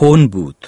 کن بود.